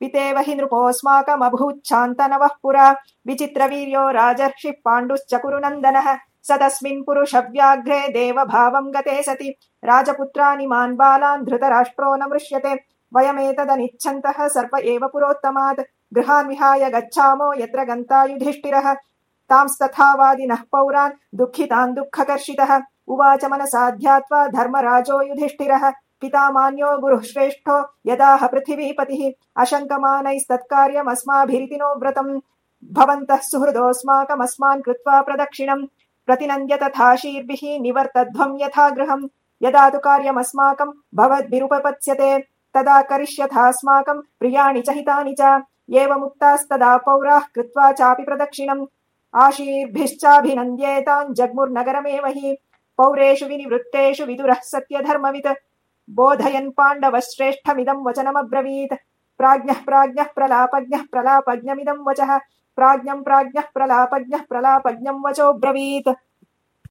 पितेव हि नृपोऽस्माकमभूच्छान्तनवः पुरा। विचित्रवीर्यो राजर्षिः पाण्डुश्च कुरुनन्दनः स तस्मिन् पुरुषव्याघ्रे देवभावम् गते सति। राजपुत्राणि मान् बालान् धृतराष्ट्रो न मृश्यते वयमेतदनिच्छन्तः सर्प एव पुरोत्तमात्। गृहान् विहाय गच्छामो यत्र गन्ता युधिष्ठिरः तांस्तथावादिनः पौरान् दुःखितान् दुःखकर्षितः। उवाच मनसा ध्यात्वा धर्मराजो युधिष्ठिरः पितामान्यो गुरुः श्रेष्ठो यदाह पृथिवीपतिः अशङ्कमानैस्तत्कार्यमस्माभिरिति नो व्रतम्। भवन्तः सुहृदोऽस्माकमस्मान् कृत्वा प्रदक्षिणम्। प्रतिनन्द्य तथाशीर्भिः निवर्तध्वम् यथा गृहम् यदा तु कार्यमस्माकम् भवद्भिरुपपत्स्यते तदा करिष्यथास्माकम् प्रियाणि च हितानि च। एवमुक्तास्तदा पौराः कृत्वा चापि प्रदक्षिणम्। आशीर्भिश्चाभिनन्द्येतान् जग्मुर्नगरमेव हि। पौरेषु विनिवृत्तेषु विदुरः सत्यधर्मवित् बोधयन् पाण्डवश्रेष्ठमिदम् वचनमब्रवीत्। प्राज्ञः प्राज्ञः प्रलापज्ञः प्रलापज्ञमिदम् वचः। प्राज्ञम् प्राज्ञः प्रलापज्ञः प्रलापज्ञम् वचोऽब्रवीत्